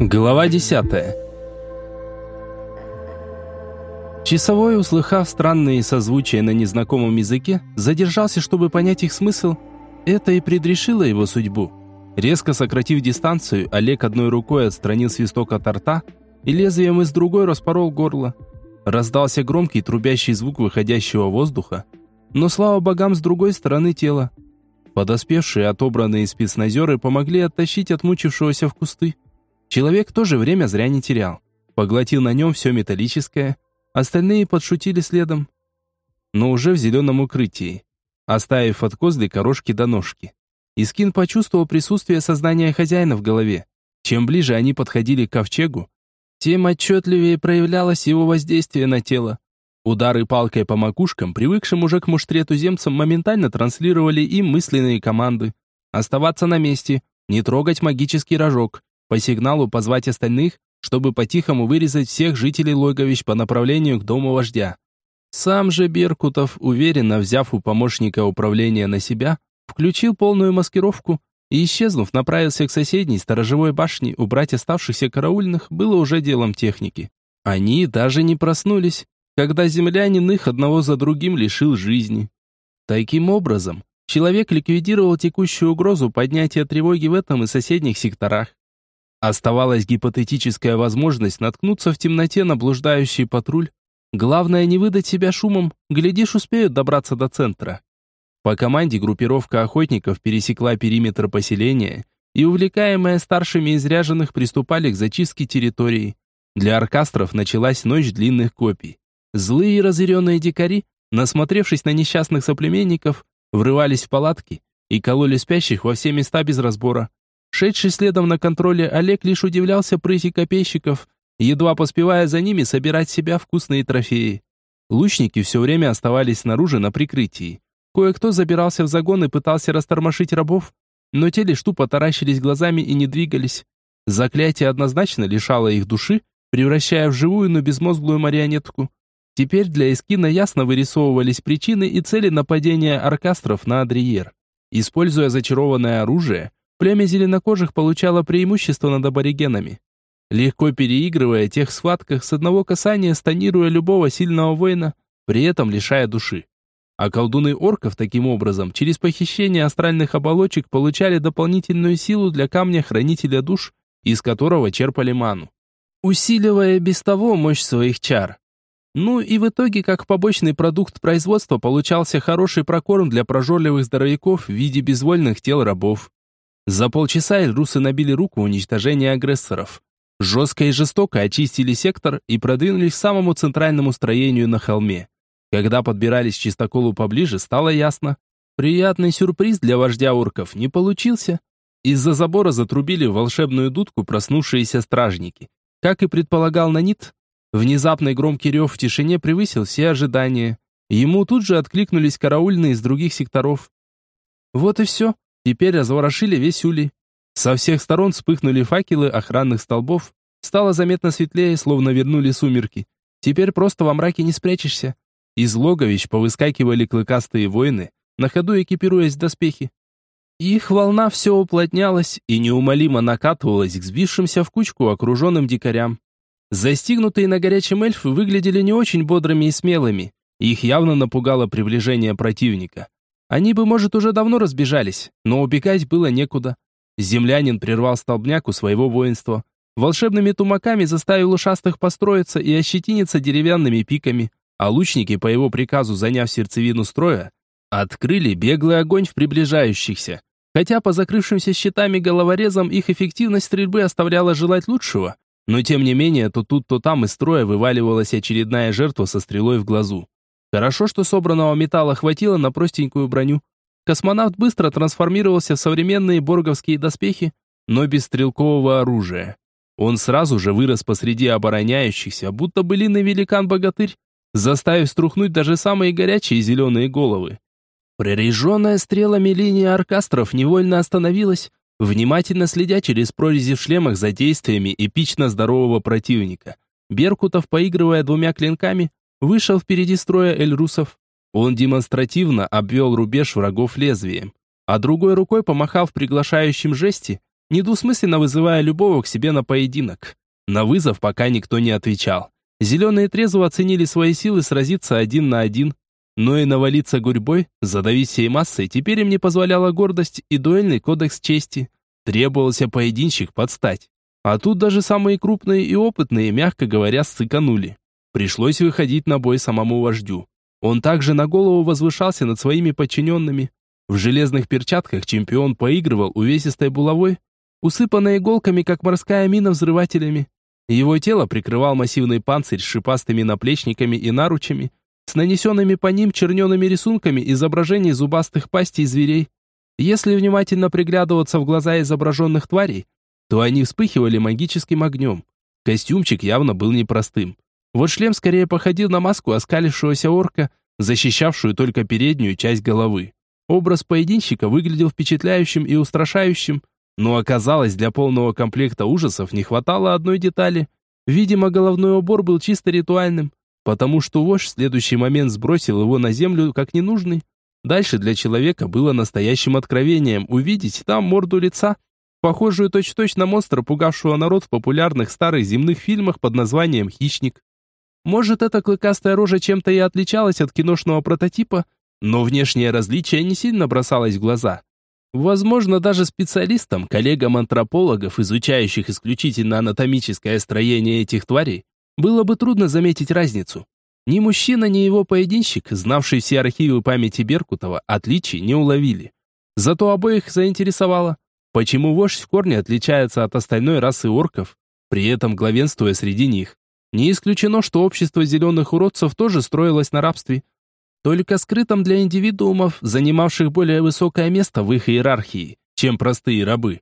Глава 10. Часовой, услыхав странные созвучия на незнакомом языке, задержался, чтобы понять их смысл. Это и предрешило его судьбу. Резко сократив дистанцию, Олег одной рукой отстранил свисток от рта и лезвием из другой распорол горло. Раздался громкий трубящий звук выходящего воздуха, но слава богам с другой стороны тела. Подоспевшие отобранные спецназеры помогли оттащить отмучившегося в кусты. Человек тоже время зря не терял. Поглотил на нем все металлическое. Остальные подшутили следом. Но уже в зеленом укрытии. Оставив от козлика рожки до ножки. Искин почувствовал присутствие сознания хозяина в голове. Чем ближе они подходили к ковчегу, тем отчетливее проявлялось его воздействие на тело. Удары палкой по макушкам, привыкшим уже к муштре туземцам, моментально транслировали им мысленные команды. Оставаться на месте, не трогать магический рожок, по сигналу позвать остальных, чтобы по-тихому вырезать всех жителей логовищ по направлению к дому вождя. Сам же Беркутов, уверенно взяв у помощника управления на себя, включил полную маскировку и, исчезнув, направился к соседней сторожевой башне, убрать оставшихся караульных было уже делом техники. Они даже не проснулись, когда землянин их одного за другим лишил жизни. Таким образом, человек ликвидировал текущую угрозу поднятия тревоги в этом и соседних секторах. Оставалась гипотетическая возможность наткнуться в темноте на блуждающий патруль. Главное не выдать себя шумом, глядишь, успеют добраться до центра. По команде группировка охотников пересекла периметр поселения и, увлекаемая старшими изряженных, приступали к зачистке территории. Для оркастров началась ночь длинных копий. Злые и разъяренные дикари, насмотревшись на несчастных соплеменников, врывались в палатки и кололи спящих во все места без разбора. Шедший следом на контроле Олег лишь удивлялся прыти копейщиков, едва поспевая за ними собирать себя вкусные трофеи. Лучники все время оставались снаружи на прикрытии. Кое-кто забирался в загон и пытался растормошить рабов, но те лишь тупо таращились глазами и не двигались. Заклятие однозначно лишало их души, превращая в живую, но безмозглую марионетку. Теперь для Эскина ясно вырисовывались причины и цели нападения оркастров на Адриер. Используя зачарованное оружие, Племя зеленокожих получало преимущество над аборигенами. Легко переигрывая тех в схватках с одного касания, станируя любого сильного воина, при этом лишая души. А колдуны орков таким образом, через похищение астральных оболочек, получали дополнительную силу для камня хранителя душ, из которого черпали ману, усиливая без того мощь своих чар. Ну и в итоге, как побочный продукт производства, получался хороший прокорм для прожорливых здоровяков в виде безвольных тел рабов. За полчаса эльрусы набили руку уничтожения агрессоров. Жестко и жестоко очистили сектор и продвинулись к самому центральному строению на холме. Когда подбирались к чистоколу поближе, стало ясно. Приятный сюрприз для вождя орков не получился. Из-за забора затрубили волшебную дудку проснувшиеся стражники. Как и предполагал Нанит, внезапный громкий рев в тишине превысил все ожидания. Ему тут же откликнулись караульные из других секторов. Вот и все. Теперь разворошили весь улей. Со всех сторон вспыхнули факелы охранных столбов. Стало заметно светлее, словно вернули сумерки. Теперь просто во мраке не спрячешься. Из логовищ повыскакивали клыкастые воины, на ходу экипируясь в доспехи. Их волна все уплотнялась и неумолимо накатывалась к сбившимся в кучку окруженным дикарям. Застигнутые на горячем эльфы выглядели не очень бодрыми и смелыми. Их явно напугало приближение противника. Они бы, может, уже давно разбежались, но убегать было некуда. Землянин прервал столбняку своего воинства. Волшебными тумаками заставил ушастых построиться и ощетиниться деревянными пиками, а лучники, по его приказу заняв сердцевину строя, открыли беглый огонь в приближающихся. Хотя по закрывшимся щитами головорезам их эффективность стрельбы оставляла желать лучшего, но тем не менее то тут, то там из строя вываливалась очередная жертва со стрелой в глазу. Хорошо, что собранного металла хватило на простенькую броню. Космонавт быстро трансформировался в современные борговские доспехи, но без стрелкового оружия. Он сразу же вырос посреди обороняющихся, будто былиный великан-богатырь, заставив струхнуть даже самые горячие зеленые головы. Прореженная стрелами линия аркастров невольно остановилась, внимательно следя через прорези в шлемах за действиями эпично здорового противника. Беркутов, поигрывая двумя клинками, Вышел впереди строя эльрусов. Он демонстративно обвел рубеж врагов лезвием, а другой рукой, помахав приглашающим жести, недвусмысленно вызывая любого к себе на поединок. На вызов пока никто не отвечал. Зеленые трезво оценили свои силы сразиться один на один, но и навалиться гурьбой, задавить всей массой, теперь им не позволяла гордость и дуэльный кодекс чести. Требовался поединщик подстать. А тут даже самые крупные и опытные, мягко говоря, сциканули. Пришлось выходить на бой самому вождю. Он также на голову возвышался над своими подчиненными. В железных перчатках чемпион поигрывал увесистой булавой, усыпанной иголками, как морская мина взрывателями. Его тело прикрывал массивный панцирь с шипастыми наплечниками и наручами, с нанесенными по ним чернеными рисунками изображений зубастых пастей зверей. Если внимательно приглядываться в глаза изображенных тварей, то они вспыхивали магическим огнем. Костюмчик явно был непростым. Вот шлем скорее походил на маску оскалившегося орка, защищавшую только переднюю часть головы. Образ поединщика выглядел впечатляющим и устрашающим, но оказалось, для полного комплекта ужасов не хватало одной детали. Видимо, головной убор был чисто ритуальным, потому что вождь в следующий момент сбросил его на землю как ненужный. Дальше для человека было настоящим откровением увидеть там морду лица, похожую точь-в-точь -точь на монстра, пугавшего народ в популярных старых земных фильмах под названием «Хищник». Может, эта клыкастая рожа чем-то и отличалась от киношного прототипа, но внешнее различие не сильно бросалось в глаза. Возможно, даже специалистам, коллегам антропологов, изучающих исключительно анатомическое строение этих тварей, было бы трудно заметить разницу. Ни мужчина, ни его поединщик, знавший все архивы памяти Беркутова, отличий не уловили. Зато обоих заинтересовало, почему вождь в корне отличается от остальной расы орков, при этом главенствуя среди них. Не исключено, что общество зеленых уродцев тоже строилось на рабстве, только скрытом для индивидуумов, занимавших более высокое место в их иерархии, чем простые рабы.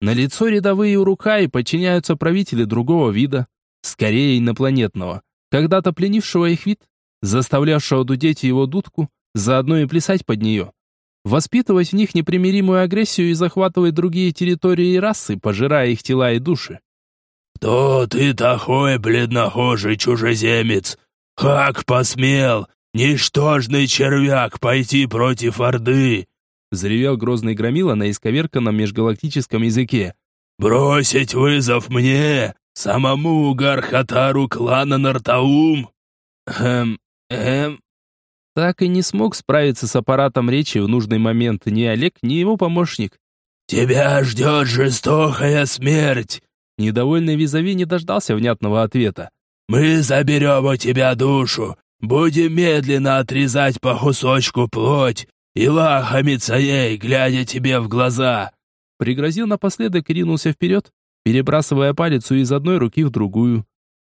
На лицо рядовые урукаи подчиняются правители другого вида, скорее инопланетного, когда-то пленившего их вид, заставлявшего дудеть его дудку, заодно и плясать под нее. Воспитывать в них непримиримую агрессию и захватывать другие территории и расы, пожирая их тела и души. «Кто ты такой, бледнохожий чужеземец? Как посмел, ничтожный червяк, пойти против Орды?» Заревел грозный громила на исковерканном межгалактическом языке. «Бросить вызов мне, самому Гархатару клана Нартаум?» «Эм, эм...» Так и не смог справиться с аппаратом речи в нужный момент ни Олег, ни его помощник. «Тебя ждет жестокая смерть!» Недовольный визави не дождался внятного ответа. «Мы заберем у тебя душу, будем медленно отрезать по кусочку плоть и лахамиться ей, глядя тебе в глаза!» Пригрозил напоследок и ринулся вперед, перебрасывая палец из одной руки в другую.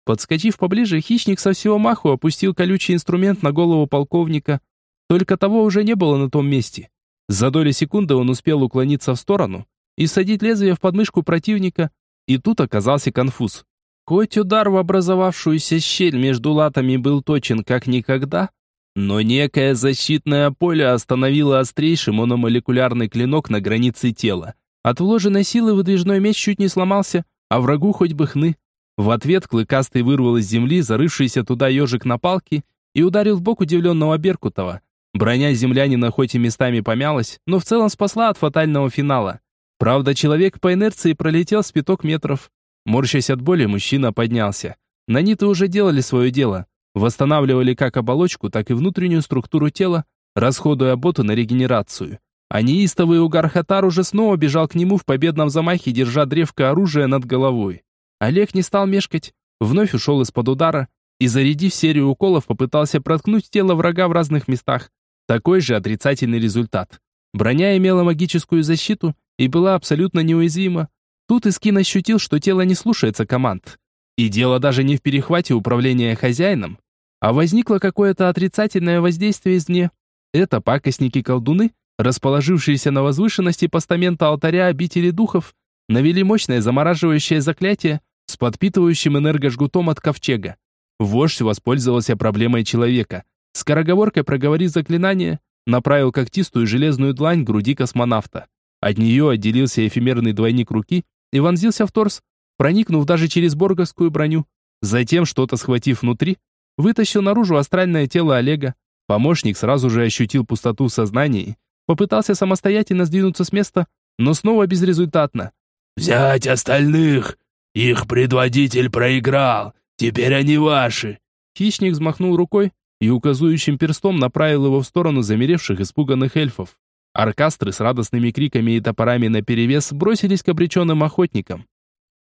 Подскочив поближе, хищник со всего маху опустил колючий инструмент на голову полковника. Только того уже не было на том месте. За доли секунды он успел уклониться в сторону и садить лезвие в подмышку противника, и тут оказался конфуз. Хоть удар в образовавшуюся щель между латами был точен как никогда, но некое защитное поле остановило острейший мономолекулярный клинок на границе тела. От вложенной силы выдвижной меч чуть не сломался, а врагу хоть бы хны. В ответ клыкастый вырвал из земли зарывшийся туда ежик на палке и ударил в бок удивленного Беркутова. Броня землянина хоть и местами помялась, но в целом спасла от фатального финала. Правда, человек по инерции пролетел с пяток метров. Морщась от боли, мужчина поднялся. Наниты уже делали свое дело. Восстанавливали как оболочку, так и внутреннюю структуру тела, расходуя боту на регенерацию. А неистовый Угархатар уже снова бежал к нему в победном замахе, держа древко оружия над головой. Олег не стал мешкать, вновь ушел из-под удара и, зарядив серию уколов, попытался проткнуть тело врага в разных местах. Такой же отрицательный результат. Броня имела магическую защиту, и была абсолютно неуязвима. Тут Искин ощутил, что тело не слушается команд. И дело даже не в перехвате управления хозяином, а возникло какое-то отрицательное воздействие извне. Это пакостники-колдуны, расположившиеся на возвышенности постамента алтаря обители духов, навели мощное замораживающее заклятие с подпитывающим энергожгутом от ковчега. Вождь воспользовался проблемой человека. Скороговоркой проговорив заклинание, направил когтистую железную длань к груди космонавта. От нее отделился эфемерный двойник руки и вонзился в торс, проникнув даже через борговскую броню. Затем, что-то схватив внутри, вытащил наружу астральное тело Олега. Помощник сразу же ощутил пустоту в сознании, попытался самостоятельно сдвинуться с места, но снова безрезультатно. взять остальных. Их предводитель проиграл, теперь они ваши». Хищник взмахнул рукой и указующим перстом направил его в сторону замеревших испуганных эльфов. Аркастры с радостными криками и топорами наперевес бросились к обреченным охотникам.